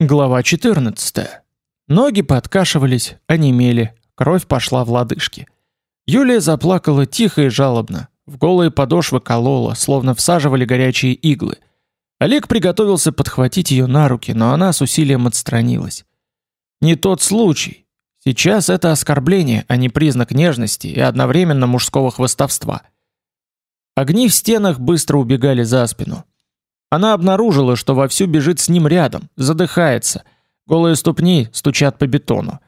Глава 14. Ноги подкашивались, онемели, кровь пошла в лодыжки. Юлия заплакала тихо и жалобно. В голые подошвы колола, словно всаживали горячие иглы. Олег приготовился подхватить ее на руки, но она с усилием отстранилась. Не тот случай. Сейчас это оскорбление, а не признак нежности и одновременно мужского хвастовства. Огни в стенах быстро убегали за спину. Она обнаружила, что вовсю бежит с ним рядом, задыхается. Голые ступни стучат по бетону.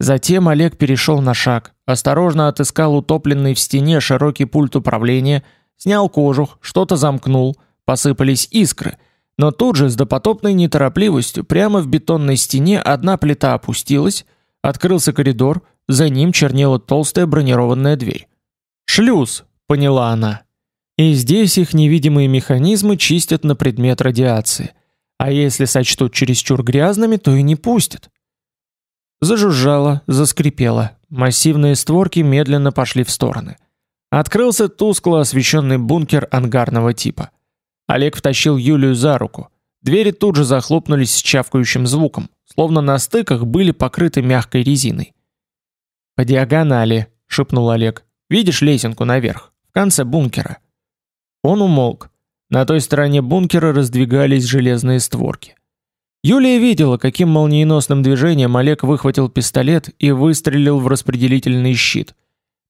Затем Олег перешел на шаг, осторожно отыскал утопленный в стене широкий пульт управления, снял кожух, что-то замкнул, посыпались искры. Но тут же с допотопной неторопливостью прямо в бетонной стене одна плита опустилась, открылся коридор, за ним чернела толстая бронированная дверь. «Шлюз», — поняла она. И здесь их невидимые механизмы чистят на предмет радиации. А если сочтут чересчур грязными, то и не пустят. Зажужжало, заскрипело. Массивные створки медленно пошли в стороны. Открылся тускло освещенный бункер ангарного типа. Олег втащил Юлию за руку. Двери тут же захлопнулись с чавкающим звуком, словно на стыках были покрыты мягкой резиной. «По диагонали», — шепнул Олег. «Видишь лесенку наверх, в конце бункера?» Он умолк. На той стороне бункера раздвигались железные створки. Юлия видела, каким молниеносным движением Олег выхватил пистолет и выстрелил в распределительный щит.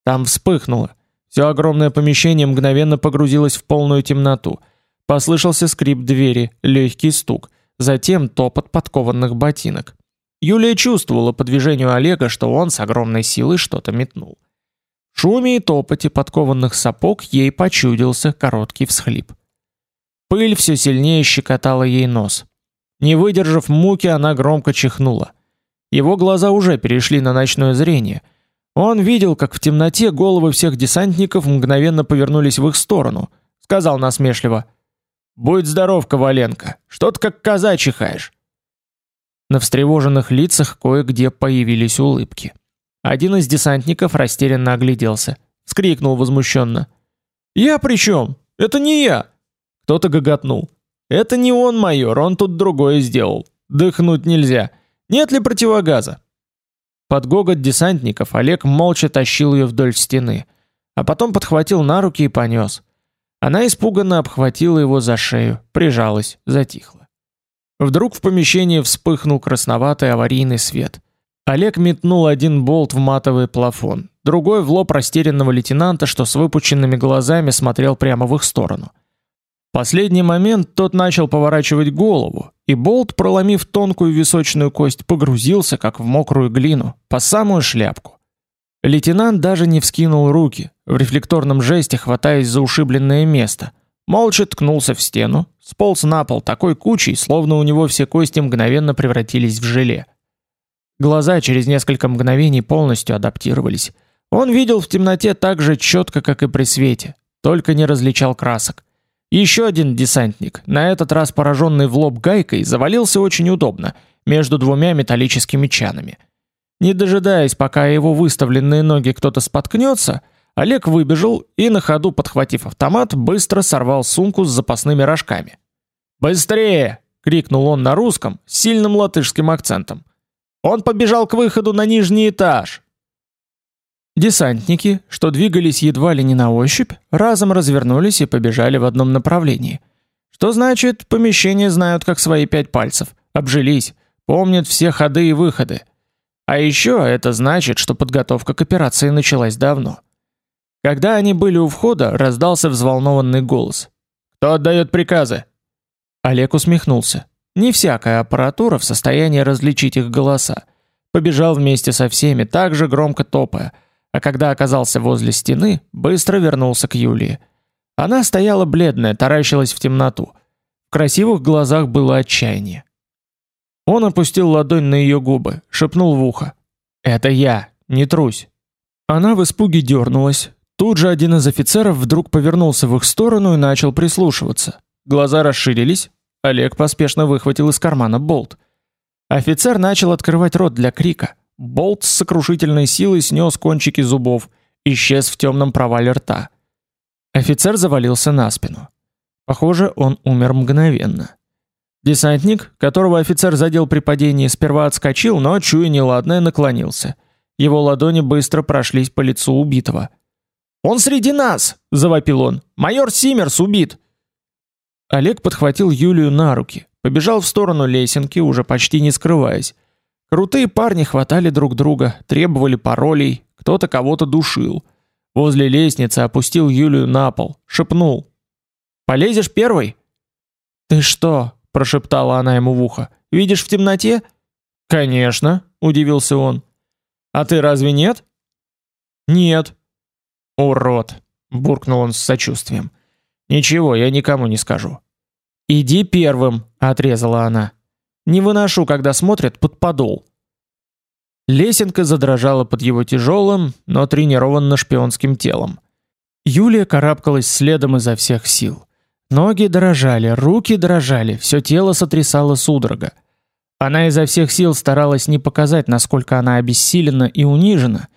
Там вспыхнуло. Все огромное помещение мгновенно погрузилось в полную темноту. Послышался скрип двери, легкий стук, затем топот подкованных ботинок. Юлия чувствовала по движению Олега, что он с огромной силой что-то метнул шуме и топоте подкованных сапог ей почудился короткий всхлип. Пыль все сильнее щекотала ей нос. Не выдержав муки, она громко чихнула. Его глаза уже перешли на ночное зрение. Он видел, как в темноте головы всех десантников мгновенно повернулись в их сторону. Сказал насмешливо: "Будь здоров, Коваленко. Что ты как коза чихаешь?" На встревоженных лицах кое-где появились улыбки. Один из десантников растерянно огляделся, вскрикнул возмущенно: "Я при чем? Это не я!" Кто-то гоготнул. "Это не он, майор, он тут другое сделал. Дыхнуть нельзя. Нет ли противогаза?" Под гогот десантников Олег молча тащил ее вдоль стены, а потом подхватил на руки и понес. Она испуганно обхватила его за шею, прижалась, затихла. Вдруг в помещении вспыхнул красноватый аварийный свет. Олег метнул один болт в матовый плафон, другой в лоб растерянного лейтенанта, что с выпученными глазами смотрел прямо в их сторону. В последний момент тот начал поворачивать голову, и болт, проломив тонкую височную кость, погрузился как в мокрую глину, по самую шляпку. Лейтенант даже не вскинул руки, в рефлекторном жесте хватаясь за ушибленное место. Молча ткнулся в стену, сполз на пол такой кучей, словно у него все кости мгновенно превратились в желе. Глаза через несколько мгновений полностью адаптировались. Он видел в темноте так же четко, как и при свете, только не различал красок. Еще один десантник, на этот раз пораженный в лоб гайкой, завалился очень удобно, между двумя металлическими чанами. Не дожидаясь, пока его выставленные ноги кто-то споткнется, Олег выбежал и на ходу, подхватив автомат, быстро сорвал сумку с запасными рожками. «Быстрее!» — крикнул он на русском, с сильным латышским акцентом. Он побежал к выходу на нижний этаж. Десантники, что двигались едва ли не на ощупь, разом развернулись и побежали в одном направлении. Что значит, помещение знают как свои пять пальцев, обжились, помнят все ходы и выходы. А еще это значит, что подготовка к операции началась давно. Когда они были у входа, раздался взволнованный голос. Кто отдает приказы? Олег усмехнулся. Не всякая аппаратура в состоянии различить их голоса. Побежал вместе со всеми, так же громко топая, а когда оказался возле стены, быстро вернулся к Юлии. Она стояла бледная, таращилась в темноту. В красивых глазах было отчаяние. Он опустил ладонь на ее губы, шепнул в ухо: "Это я, не трусь". Она в испуге дернулась. Тут же один из офицеров вдруг повернулся в их сторону и начал прислушиваться. Глаза расширились, Олег поспешно выхватил из кармана болт. Офицер начал открывать рот для крика. Болт с сокрушительной силой снес кончики зубов, исчез в темном провале рта. Офицер завалился на спину. Похоже, он умер мгновенно. Десантник, которого офицер задел при падении, сперва отскочил, но чуя неладное, наклонился. Его ладони быстро прошлись по лицу убитого. "Он среди нас!" завопил он. "Майор Симерс убит!" Олег подхватил Юлию на руки, побежал в сторону лесенки, уже почти не скрываясь. Крутые парни хватали друг друга, требовали паролей, кто-то кого-то душил. Возле лестницы опустил Юлию на пол, шепнул: "Полезешь первый?" "Ты что, прошептала она ему в ухо. Видишь в темноте? Конечно, удивился он. А ты разве нет? Нет. Урод, буркнул он с сочувствием. Ничего, я никому не скажу. Иди первым, отрезала она. Не выношу, когда смотрят под подол. Лесенка задрожала под его тяжелым, но тренированно шпионским телом. Юлия карабкалась следом изо всех сил. Ноги дрожали, руки дрожали, все тело сотрясало судорога. Она изо всех сил старалась не показать, насколько она обессилена и унижена.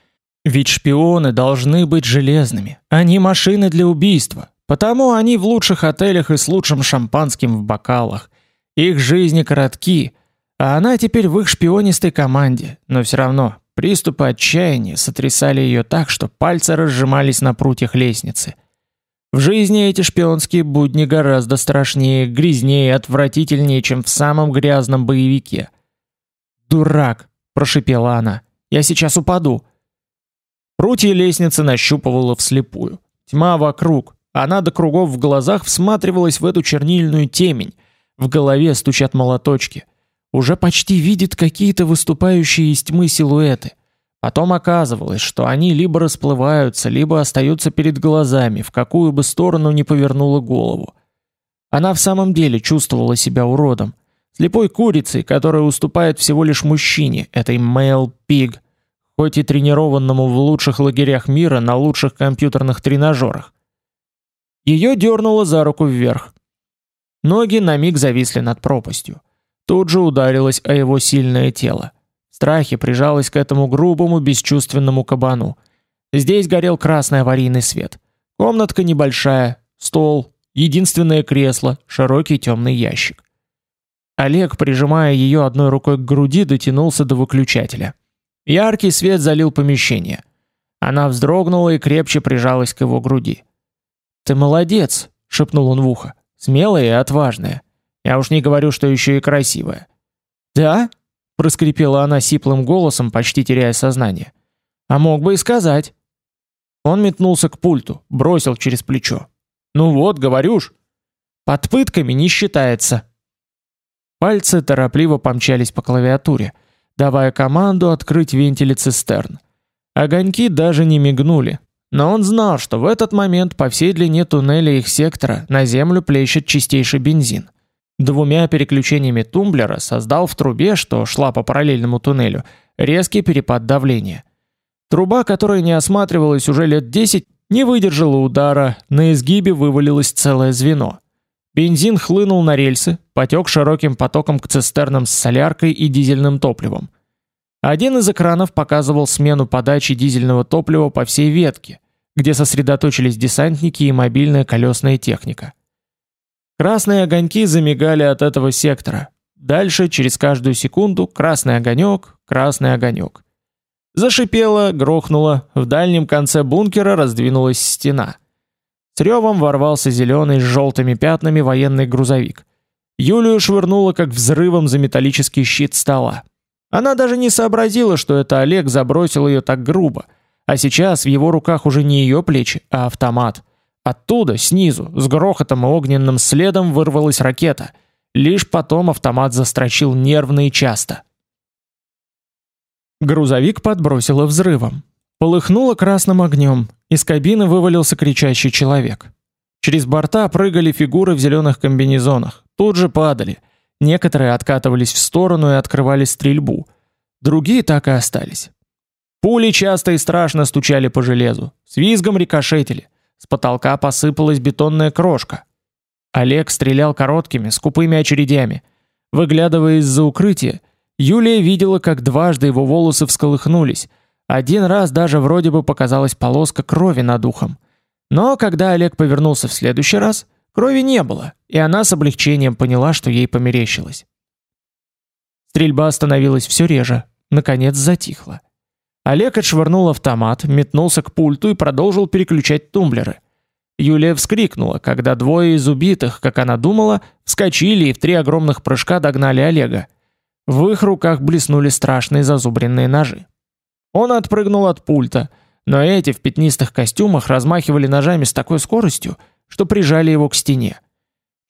Ведь шпионы должны быть железными, они машины для убийства. Потому они в лучших отелях и с лучшим шампанским в бокалах. Их жизни коротки, а она теперь в их шпионистой команде, но все равно приступы отчаяния сотрясали ее так, что пальцы разжимались на прутьях лестницы. В жизни эти шпионские будни гораздо страшнее, грязнее и отвратительнее, чем в самом грязном боевике. «Дурак!» – прошипела она. «Я сейчас упаду!» Прутья лестницы нащупывала вслепую. Тьма вокруг. Она до кругов в глазах всматривалась в эту чернильную темень. В голове стучат молоточки. Уже почти видит какие-то выступающие из тьмы силуэты – Потом оказывалось, что они либо расплываются, либо остаются перед глазами, в какую бы сторону ни повернула голову. Она в самом деле чувствовала себя уродом, слепой курицей, которая уступает всего лишь мужчине, этой male pig, хоть и тренированному в лучших лагерях мира на лучших компьютерных тренажерах. Ее дернуло за руку вверх. Ноги на миг зависли над пропастью. Тут же ударилось о его сильное тело страхе прижалась к этому грубому, бесчувственному кабану. Здесь горел красный аварийный свет. Комнатка небольшая, стол, единственное кресло, широкий темный ящик. Олег, прижимая ее одной рукой к груди, дотянулся до выключателя. Яркий свет залил помещение. Она вздрогнула и крепче прижалась к его груди. "Ты молодец", шепнул он в ухо. "Смелая и отважная. Я уж не говорю, что еще и красивая". "Да?" проскрипела она сиплым голосом, почти теряя сознание. А мог бы и сказать. Он метнулся к пульту, бросил через плечо. Ну вот, говорю ж. Под пытками не считается. Пальцы торопливо помчались по клавиатуре, давая команду открыть вентили цистерн. Огоньки даже не мигнули, но он знал, что в этот момент по всей длине туннеля их сектора на землю плещет чистейший бензин. Двумя переключениями тумблера создал в трубе, что шла по параллельному туннелю, резкий перепад давления. Труба, которая не осматривалась уже лет 10, не выдержала удара, на изгибе вывалилось целое звено. Бензин хлынул на рельсы, потек широким потоком к цистернам с соляркой и дизельным топливом. Один из экранов показывал смену подачи дизельного топлива по всей ветке, где сосредоточились десантники и мобильная колесная техника. Красные огоньки замигали от этого сектора. Дальше через каждую секунду красный огонек, красный огонек. Зашипело, грохнуло, в дальнем конце бункера раздвинулась стена. С ревом ворвался зеленый с желтыми пятнами военный грузовик. Юлию швырнуло как взрывом за металлический щит стола. Она даже не сообразила, что это Олег забросил ее так грубо, а сейчас в его руках уже не ее плечи, а автомат. Оттуда, снизу, с грохотом и огненным следом вырвалась ракета. Лишь потом автомат застрочил нервно и часто. Грузовик подбросило взрывом. Полыхнуло красным огнем. Из кабины вывалился кричащий человек. Через борта прыгали фигуры в зеленых комбинезонах. Тут же падали. Некоторые откатывались в сторону и открывали стрельбу. Другие так и остались. Пули часто и страшно стучали по железу, с визгом рикошетили. С потолка посыпалась бетонная крошка. Олег стрелял короткими, скупыми очередями. Выглядывая из-за укрытия, Юлия видела, как дважды его волосы всколыхнулись. Один раз даже вроде бы показалась полоска крови над ухом. Но когда Олег повернулся в следующий раз, крови не было, и она с облегчением поняла, что ей померещилось. Стрельба становилась все реже, наконец затихла. Олег отшвырнул автомат, метнулся к пульту и продолжил переключать тумблеры. Юлия вскрикнула, когда двое из убитых, как она думала, вскочили и в три огромных прыжка догнали Олега. В их руках блеснули страшные зазубренные ножи. Он отпрыгнул от пульта, но эти в пятнистых костюмах размахивали ножами с такой скоростью, что прижали его к стене.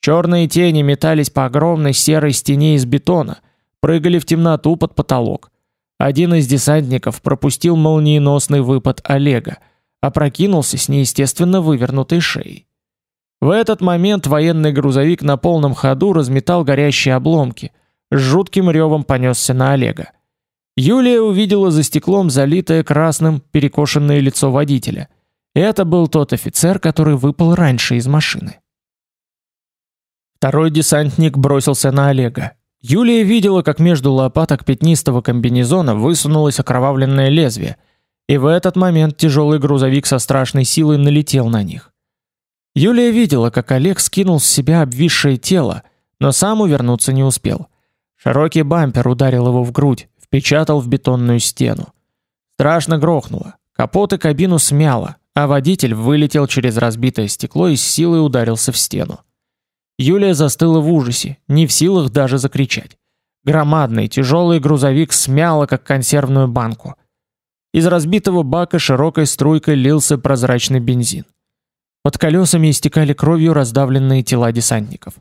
Черные тени метались по огромной серой стене из бетона, прыгали в темноту под потолок. Один из десантников пропустил молниеносный выпад Олега, опрокинулся с неестественно вывернутой шеей. В этот момент военный грузовик на полном ходу разметал горящие обломки, с жутким ревом понесся на Олега. Юлия увидела за стеклом залитое красным перекошенное лицо водителя. Это был тот офицер, который выпал раньше из машины. Второй десантник бросился на Олега. Юлия видела, как между лопаток пятнистого комбинезона высунулось окровавленное лезвие, и в этот момент тяжелый грузовик со страшной силой налетел на них. Юлия видела, как Олег скинул с себя обвисшее тело, но сам увернуться не успел. Широкий бампер ударил его в грудь, впечатал в бетонную стену. Страшно грохнуло. Капот и кабину смяло, а водитель вылетел через разбитое стекло и с силой ударился в стену. Юлия застыла в ужасе, не в силах даже закричать. Громадный тяжелый грузовик смяло, как консервную банку. Из разбитого бака широкой струйкой лился прозрачный бензин. Под колесами истекали кровью раздавленные тела десантников.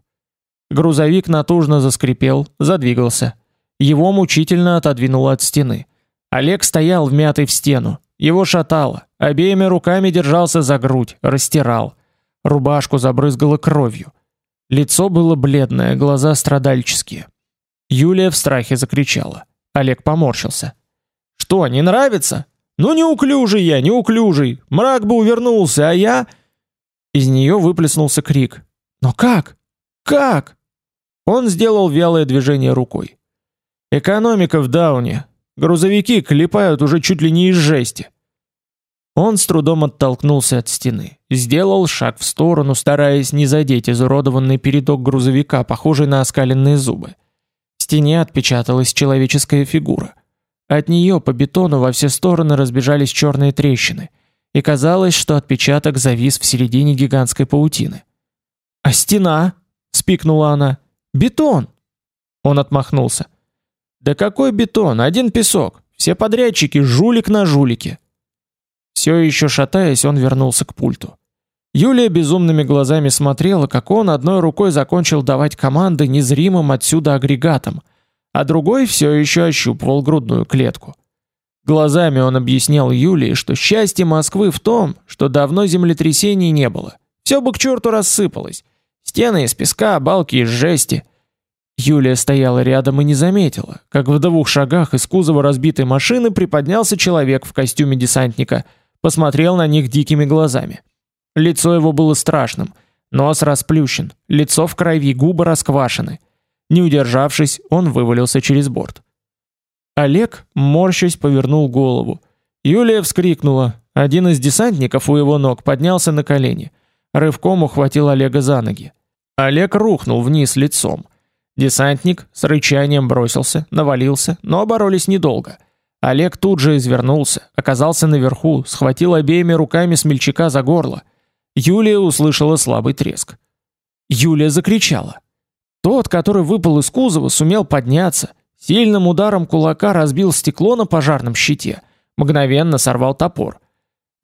Грузовик натужно заскрипел, задвигался. Его мучительно отодвинуло от стены. Олег стоял вмятый в стену. Его шатало. Обеими руками держался за грудь, растирал. Рубашку забрызгало кровью. Лицо было бледное, глаза страдальческие. Юлия в страхе закричала. Олег поморщился. Что, не нравится? Ну неуклюжий я, неуклюжий. Мрак бы увернулся, а я Из нее выплеснулся крик. Но как? Как? Он сделал вялое движение рукой. Экономика в дауне. Грузовики клепают уже чуть ли не из жести. Он с трудом оттолкнулся от стены, сделал шаг в сторону, стараясь не задеть изуродованный передок грузовика, похожий на оскаленные зубы. В стене отпечаталась человеческая фигура. От нее по бетону во все стороны разбежались черные трещины, и казалось, что отпечаток завис в середине гигантской паутины. «А стена?» — спикнула она. «Бетон!» Он отмахнулся. Да какой бетон, один песок. Все подрядчики жулик на жулике. Все еще шатаясь, он вернулся к пульту. Юлия безумными глазами смотрела, как он одной рукой закончил давать команды незримым отсюда агрегатам, а другой все еще ощупывал грудную клетку. Глазами он объяснял Юлии, что счастье Москвы в том, что давно землетрясений не было. Все бы к черту рассыпалось. Стены из песка, балки из жести. Юлия стояла рядом и не заметила, как в двух шагах из кузова разбитой машины приподнялся человек в костюме десантника, посмотрел на них дикими глазами. Лицо его было страшным, нос расплющен, лицо в крови, губы расквашены. Не удержавшись, он вывалился через борт. Олег, морщась, повернул голову. Юлия вскрикнула. Один из десантников у его ног поднялся на колени, рывком ухватил Олега за ноги. Олег рухнул вниз лицом. Десантник с рычанием бросился, навалился, но боролись недолго. Олег тут же извернулся, оказался наверху, схватил обеими руками смельчака за горло. Юлия услышала слабый треск. Юлия закричала. Тот, который выпал из кузова, сумел подняться, сильным ударом кулака разбил стекло на пожарном щите, мгновенно сорвал топор.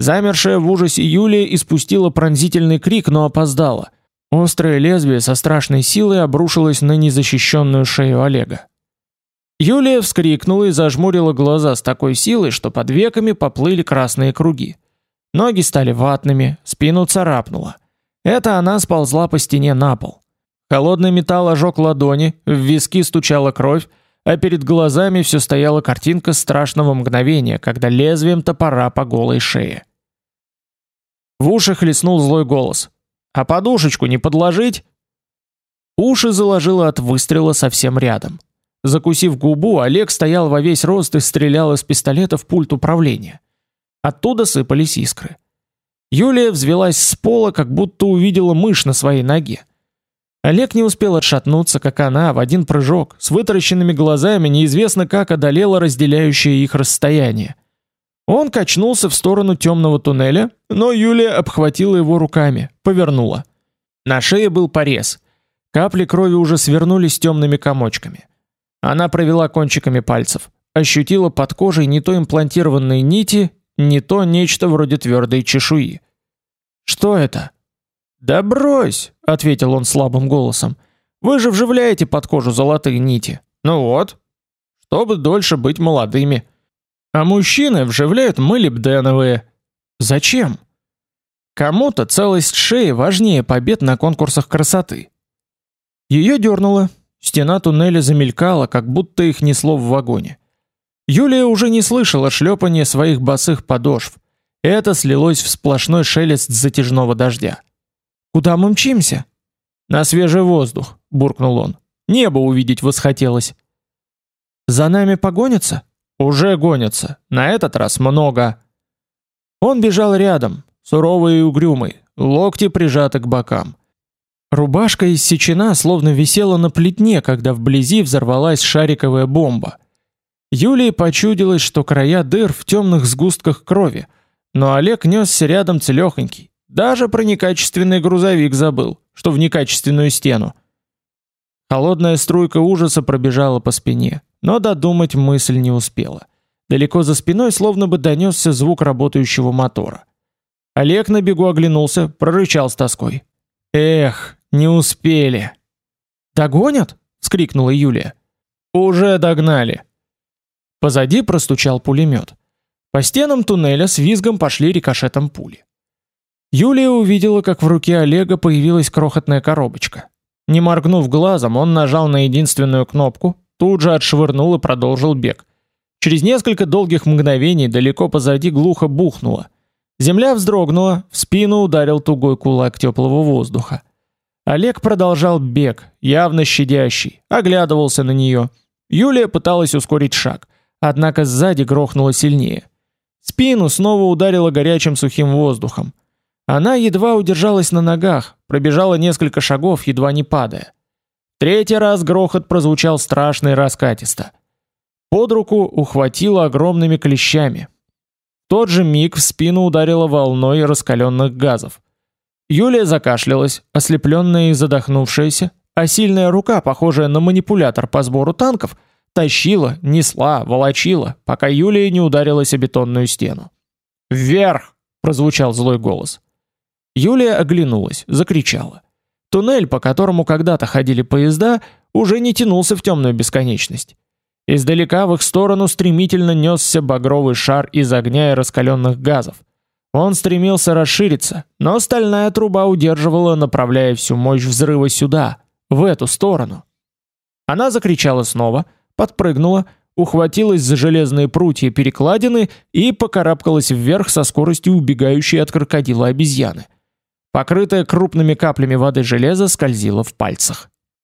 Замершая в ужасе Юлия испустила пронзительный крик, но опоздала. Острое лезвие со страшной силой обрушилось на незащищенную шею Олега. Юлия вскрикнула и зажмурила глаза с такой силой, что под веками поплыли красные круги. Ноги стали ватными, спину царапнуло. Это она сползла по стене на пол. Холодный металл ожег ладони, в виски стучала кровь, а перед глазами все стояла картинка страшного мгновения, когда лезвием топора по голой шее. В ушах хлестнул злой голос. А подушечку не подложить? Уши заложило от выстрела совсем рядом. Закусив губу, Олег стоял во весь рост и стрелял из пистолета в пульт управления. Оттуда сыпались искры. Юлия взвилась с пола, как будто увидела мышь на своей ноге. Олег не успел отшатнуться, как она в один прыжок с вытаращенными глазами неизвестно как одолела разделяющее их расстояние. Он качнулся в сторону темного туннеля, но Юлия обхватила его руками, повернула. На шее был порез. Капли крови уже свернулись темными комочками. Она провела кончиками пальцев, ощутила под кожей не то имплантированные нити, не то нечто вроде твердой чешуи. Что это? Да брось, ответил он слабым голосом. Вы же вживляете под кожу золотые нити. Ну вот, чтобы дольше быть молодыми. А мужчины вживляют молибденовые. Зачем? Кому-то целость шеи важнее побед на конкурсах красоты. Ее дернуло. Стена туннеля замелькала, как будто их несло в вагоне. Юлия уже не слышала шлепания своих босых подошв. Это слилось в сплошной шелест затяжного дождя. Куда мы мчимся? На свежий воздух, буркнул он. Небо увидеть восхотелось. За нами погонятся? Уже гонятся. На этот раз много. Он бежал рядом, суровый и угрюмый, локти прижаты к бокам. Рубашка иссечена, словно висела на плетне, когда вблизи взорвалась шариковая бомба. Юлии почудилось, что края дыр в темных сгустках крови, но Олег несся рядом целехонький, даже про некачественный грузовик забыл, что в некачественную стену. Холодная струйка ужаса пробежала по спине, но додумать мысль не успела. Далеко за спиной словно бы донесся звук работающего мотора. Олег на бегу оглянулся, прорычал с тоской: "Эх, не успели". "Догонят?" вскрикнула Юлия. "Уже догнали". Позади простучал пулемет. По стенам туннеля с визгом пошли рикошетом пули. Юлия увидела, как в руке Олега появилась крохотная коробочка. Не моргнув глазом, он нажал на единственную кнопку, тут же отшвырнул и продолжил бег. Через несколько долгих мгновений далеко позади глухо бухнуло. Земля вздрогнула, в спину ударил тугой кулак теплого воздуха. Олег продолжал бег, явно щадящий, оглядывался на нее. Юлия пыталась ускорить шаг, однако сзади грохнуло сильнее. Спину снова ударило горячим сухим воздухом. Она едва удержалась на ногах, пробежала несколько шагов, едва не падая. Третий раз грохот прозвучал страшно и раскатисто. Под руку ухватило огромными клещами. В тот же миг в спину ударило волной раскаленных газов. Юлия закашлялась, ослепленная и задохнувшаяся, а сильная рука, похожая на манипулятор по сбору танков, тащила, несла, волочила, пока Юлия не ударилась о бетонную стену. "Вверх!" прозвучал злой голос. Юлия оглянулась, закричала. Туннель, по которому когда-то ходили поезда, уже не тянулся в темную бесконечность. Издалека в их сторону стремительно несся багровый шар из огня и раскаленных газов. Он стремился расшириться, но стальная труба удерживала, направляя всю мощь взрыва сюда, в эту сторону. Она закричала снова, подпрыгнула, ухватилась за железные прутья перекладины и покарабкалась вверх со скоростью убегающей от крокодила обезьяны. Покрытое крупными каплями воды железо скользило в пальцах.